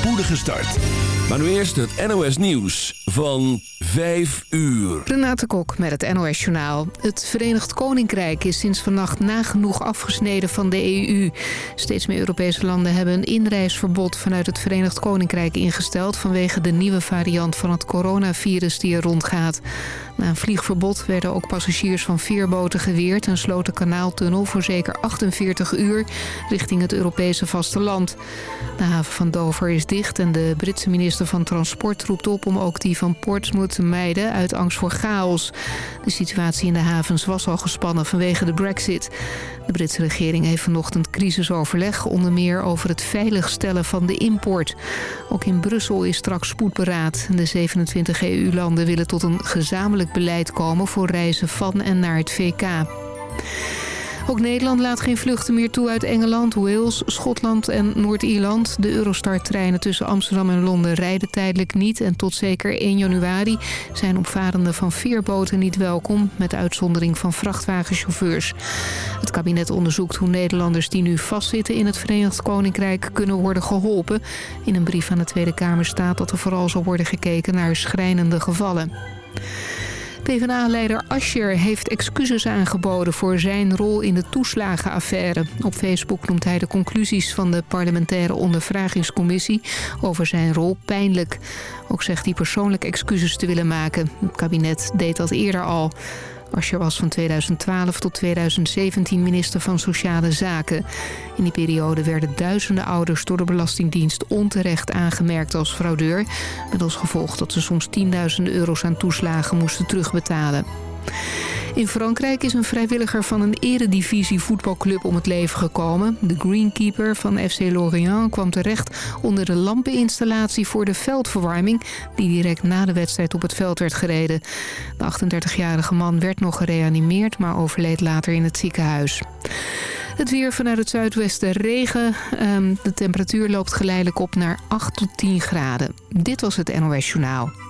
spoedige start. Maar nu eerst het NOS Nieuws van 5 uur. Renate Kok met het NOS Journaal. Het Verenigd Koninkrijk is sinds vannacht nagenoeg afgesneden van de EU. Steeds meer Europese landen hebben een inreisverbod vanuit het Verenigd Koninkrijk ingesteld... vanwege de nieuwe variant van het coronavirus die er rondgaat. Na een vliegverbod werden ook passagiers van vier boten geweerd... en sloot de kanaaltunnel voor zeker 48 uur richting het Europese vasteland. De haven van Dover is dicht en de Britse minister van Transport roept op... om ook die van Portsmouth te mijden uit angst voor chaos. De situatie in de havens was al gespannen vanwege de brexit. De Britse regering heeft vanochtend crisisoverleg... onder meer over het veiligstellen van de import. Ook in Brussel is straks spoedberaad. De 27 EU-landen willen tot een gezamenlijk beleid komen... voor reizen van en naar het VK. Ook Nederland laat geen vluchten meer toe uit Engeland, Wales, Schotland en Noord-Ierland. De Eurostar-treinen tussen Amsterdam en Londen rijden tijdelijk niet. En tot zeker 1 januari zijn opvarenden van veerboten niet welkom... met uitzondering van vrachtwagenchauffeurs. Het kabinet onderzoekt hoe Nederlanders die nu vastzitten in het Verenigd Koninkrijk... kunnen worden geholpen. In een brief aan de Tweede Kamer staat dat er vooral zal worden gekeken naar schrijnende gevallen. PvdA-leider Ascher heeft excuses aangeboden voor zijn rol in de toeslagenaffaire. Op Facebook noemt hij de conclusies van de parlementaire ondervragingscommissie over zijn rol pijnlijk. Ook zegt hij persoonlijk excuses te willen maken. Het kabinet deed dat eerder al. Ascher was van 2012 tot 2017 minister van Sociale Zaken. In die periode werden duizenden ouders door de Belastingdienst onterecht aangemerkt als fraudeur. Met als gevolg dat ze soms tienduizenden euro's aan toeslagen moesten terugbetalen. In Frankrijk is een vrijwilliger van een eredivisie voetbalclub om het leven gekomen. De greenkeeper van FC Lorient kwam terecht onder de lampeninstallatie voor de veldverwarming... die direct na de wedstrijd op het veld werd gereden. De 38-jarige man werd nog gereanimeerd, maar overleed later in het ziekenhuis. Het weer vanuit het zuidwesten regen. Ehm, de temperatuur loopt geleidelijk op naar 8 tot 10 graden. Dit was het NOS Journaal.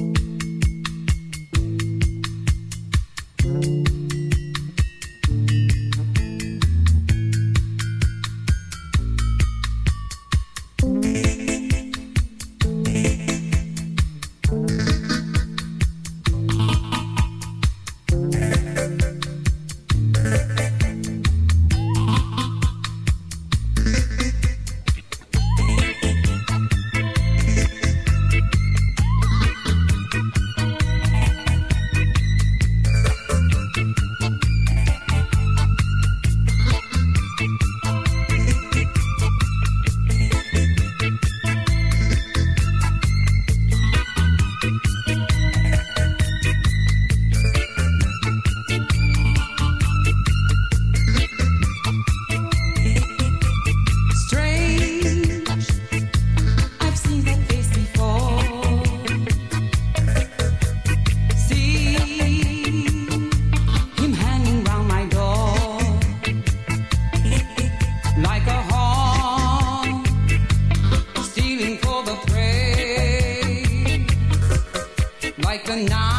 a.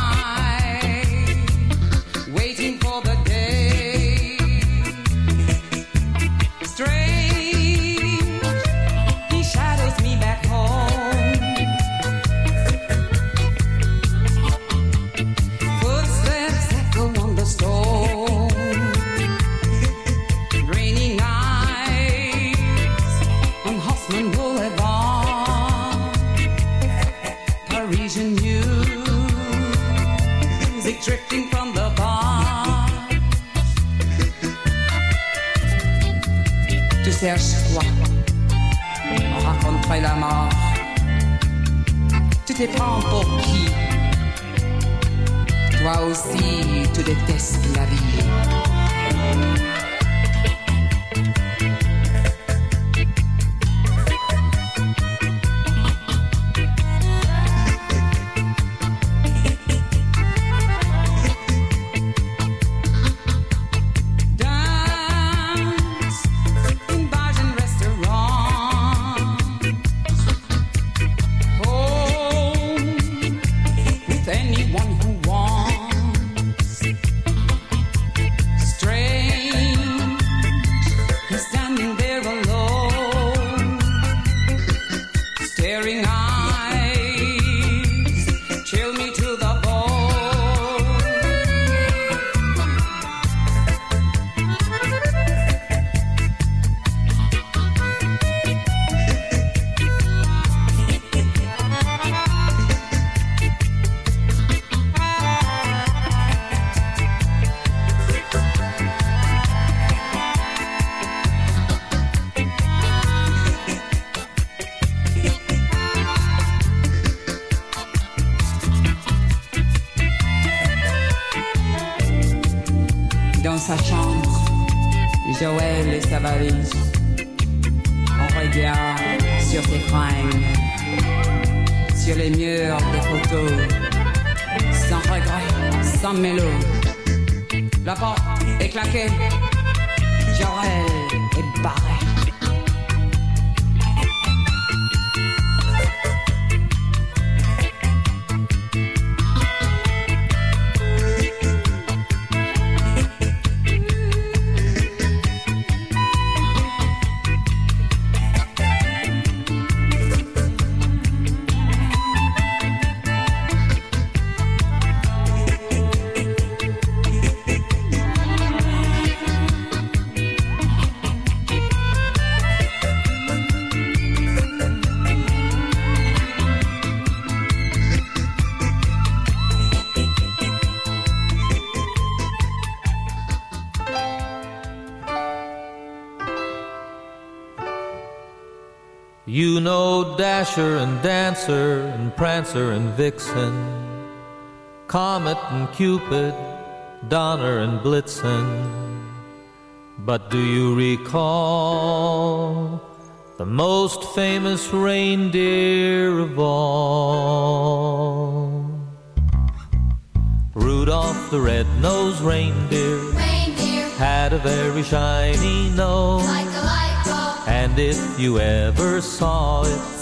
On regarde sur ses fringues, sur les murs des photos, sans regret, sans mélo. La porte est claquée, Joël est barré. Dasher and Dancer and Prancer and Vixen, Comet and Cupid, Donner and Blitzen. But do you recall the most famous reindeer of all? Rudolph the red-nosed reindeer, reindeer, had a very shiny nose. Like a light bulb. And if you ever saw it,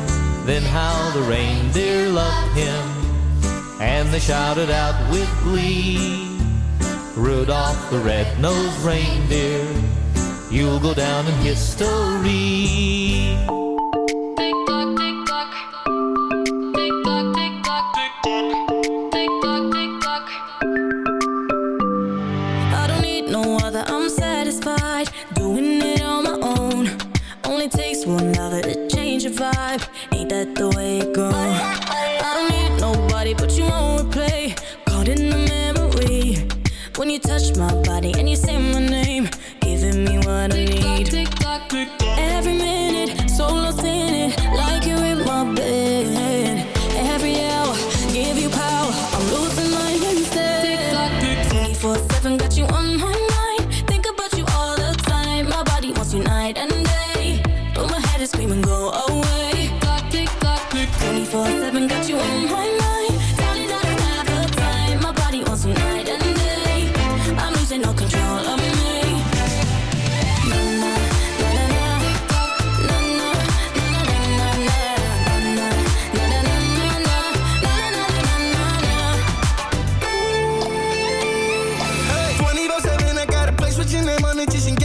Then how the reindeer loved him, and they shouted out with glee, Rudolph the red-nosed reindeer, you'll go down in history. It just in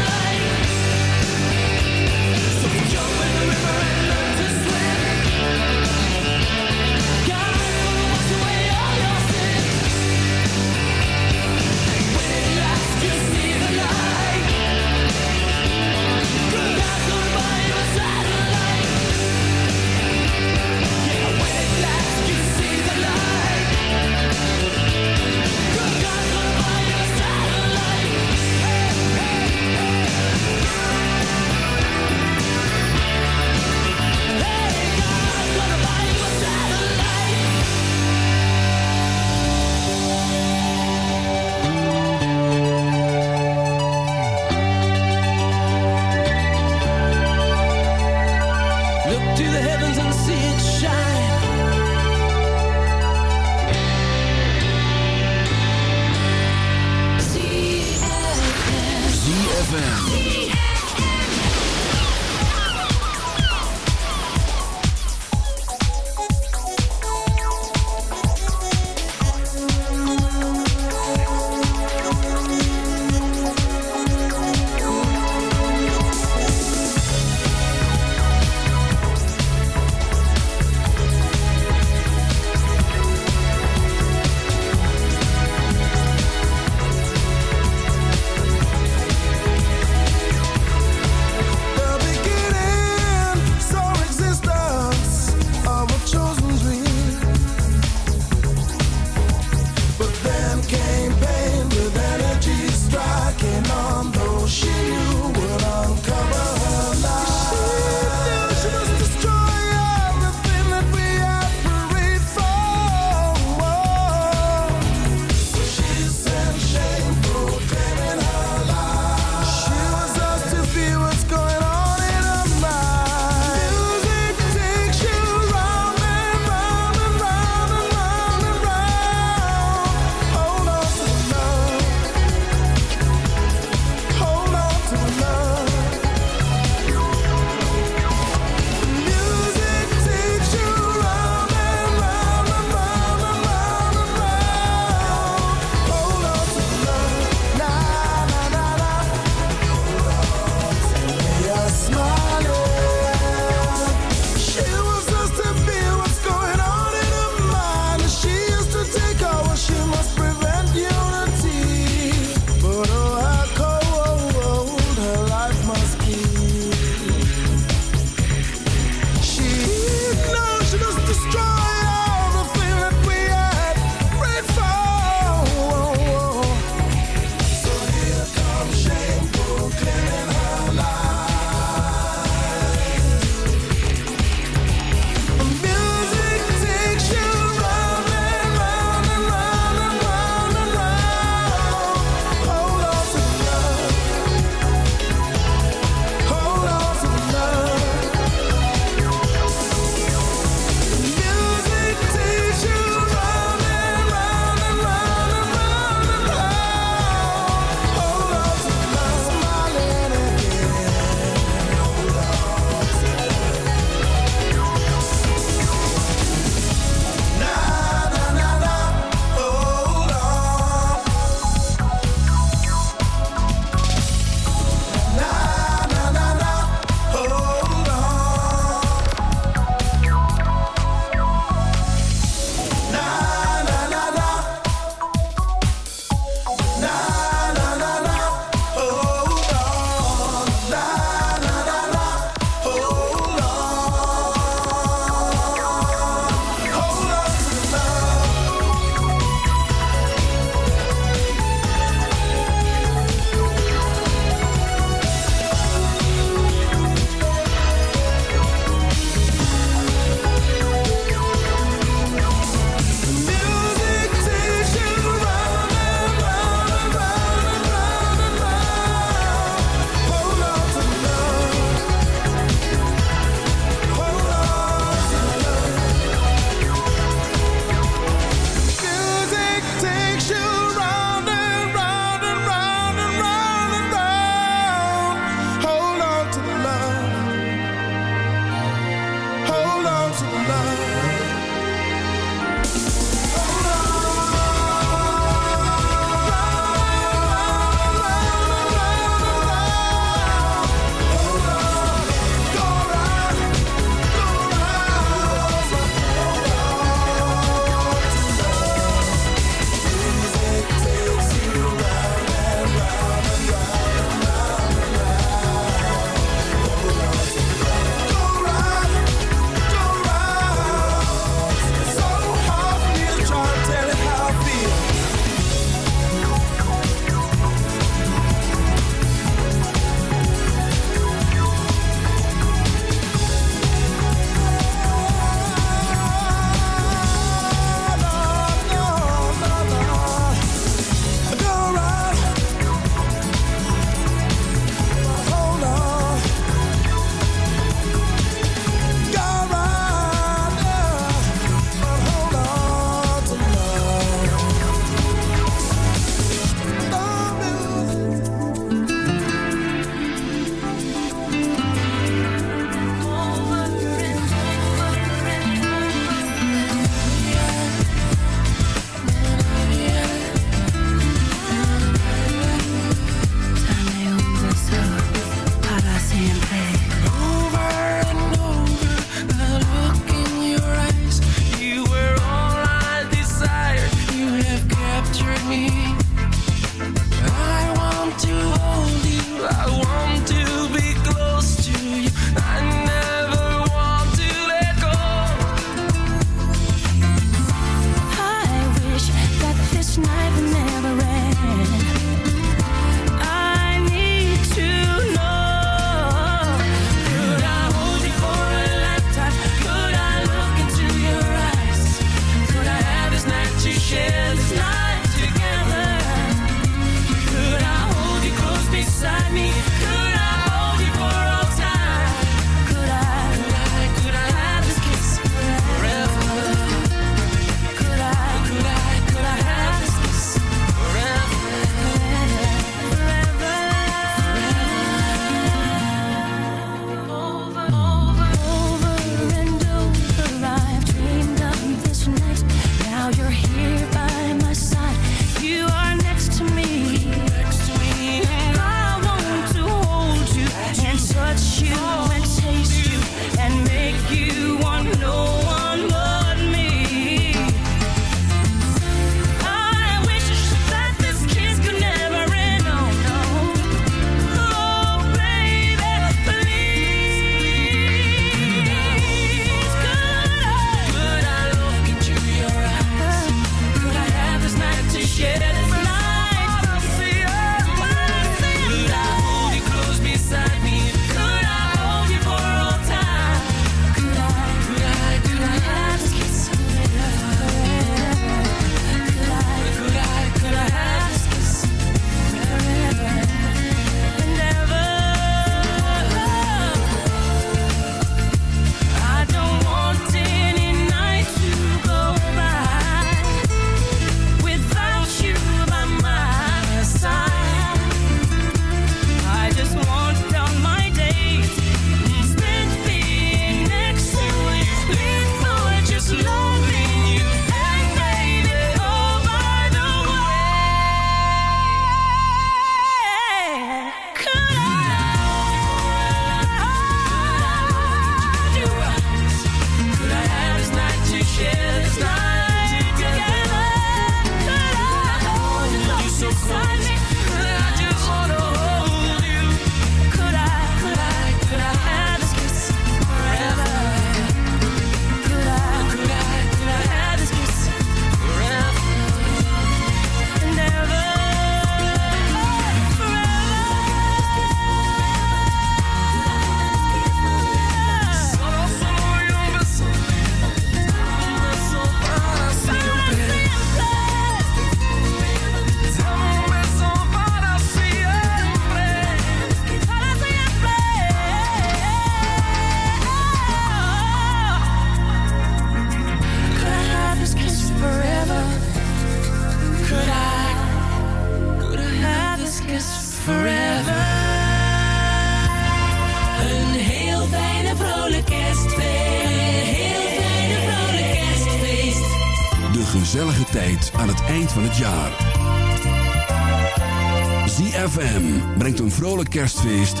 feest.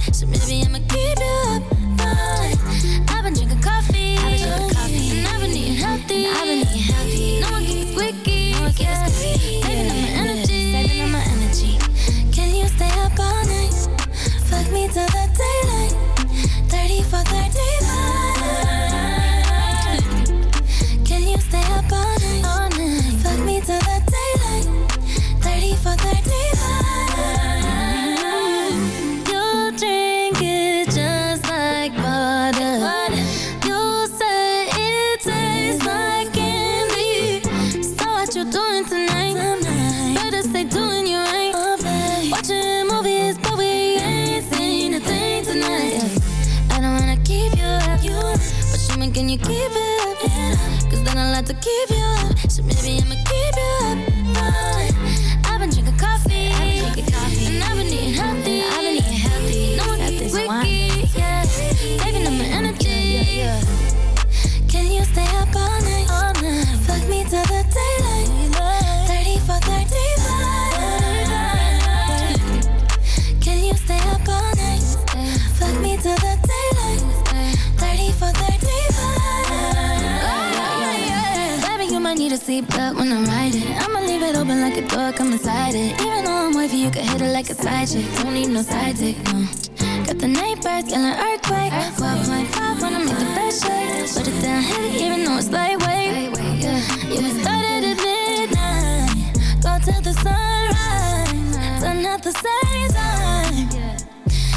Might need a seatbelt when I ride it. I'ma leave it open like a door, come inside it. Even though I'm wavy, you can hit it like a side chick. Don't need no side dick, no. Got the night birds, yelling earthquake. 12.5 when I make the best shake. Put it down heavy, even though it's lightweight. Yeah, we started at midnight. Go till the sunrise. Done at the same time.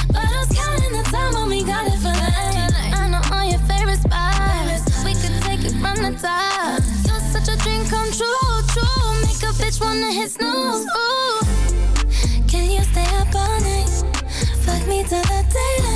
But I was counting the time when we got it for life. I know all your favorite spots. We could take it from the top. A bitch wanna hit snooze. Ooh. Can you stay up all night? Fuck me till the daylight.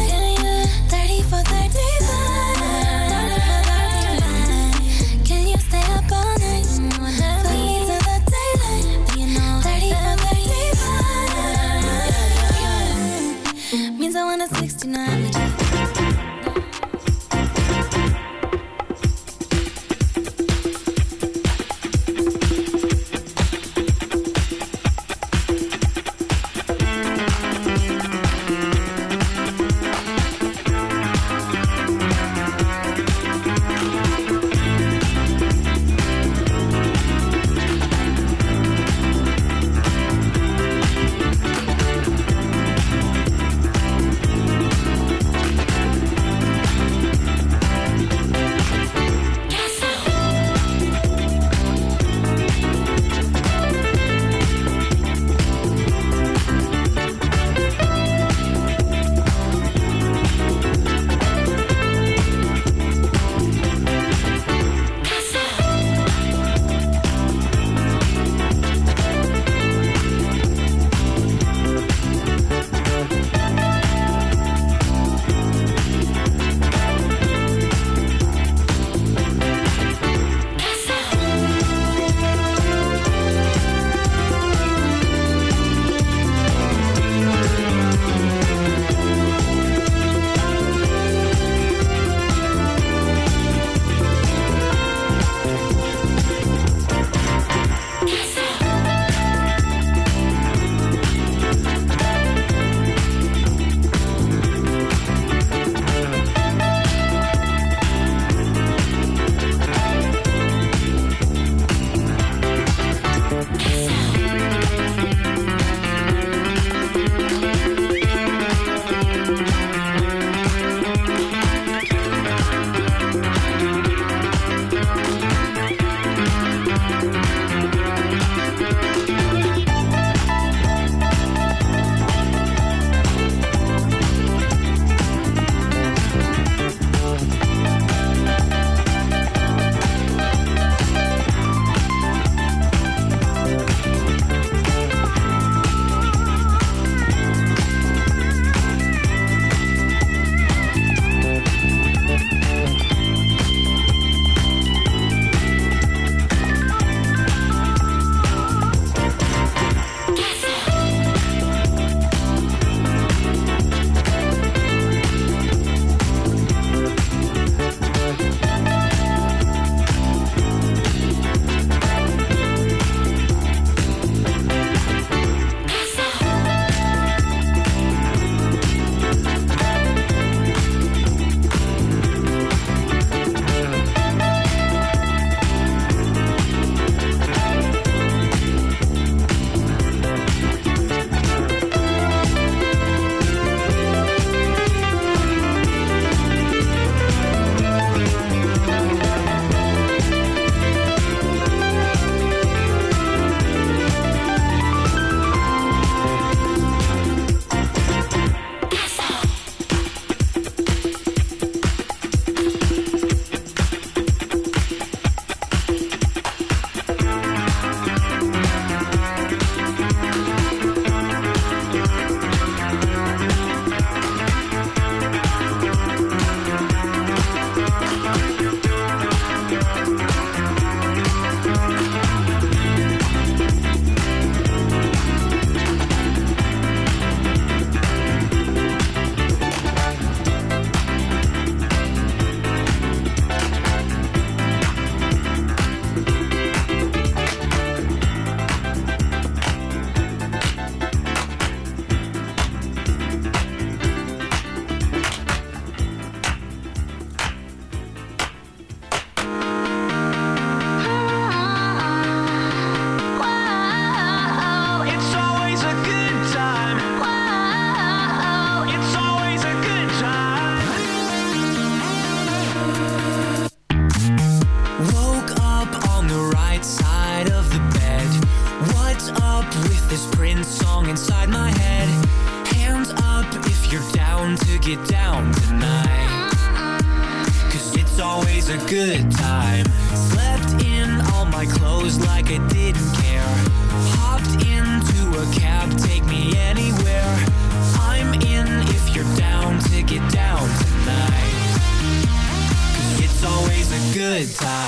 Time.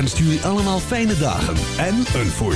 en stuur je allemaal fijne dagen en een voorspelling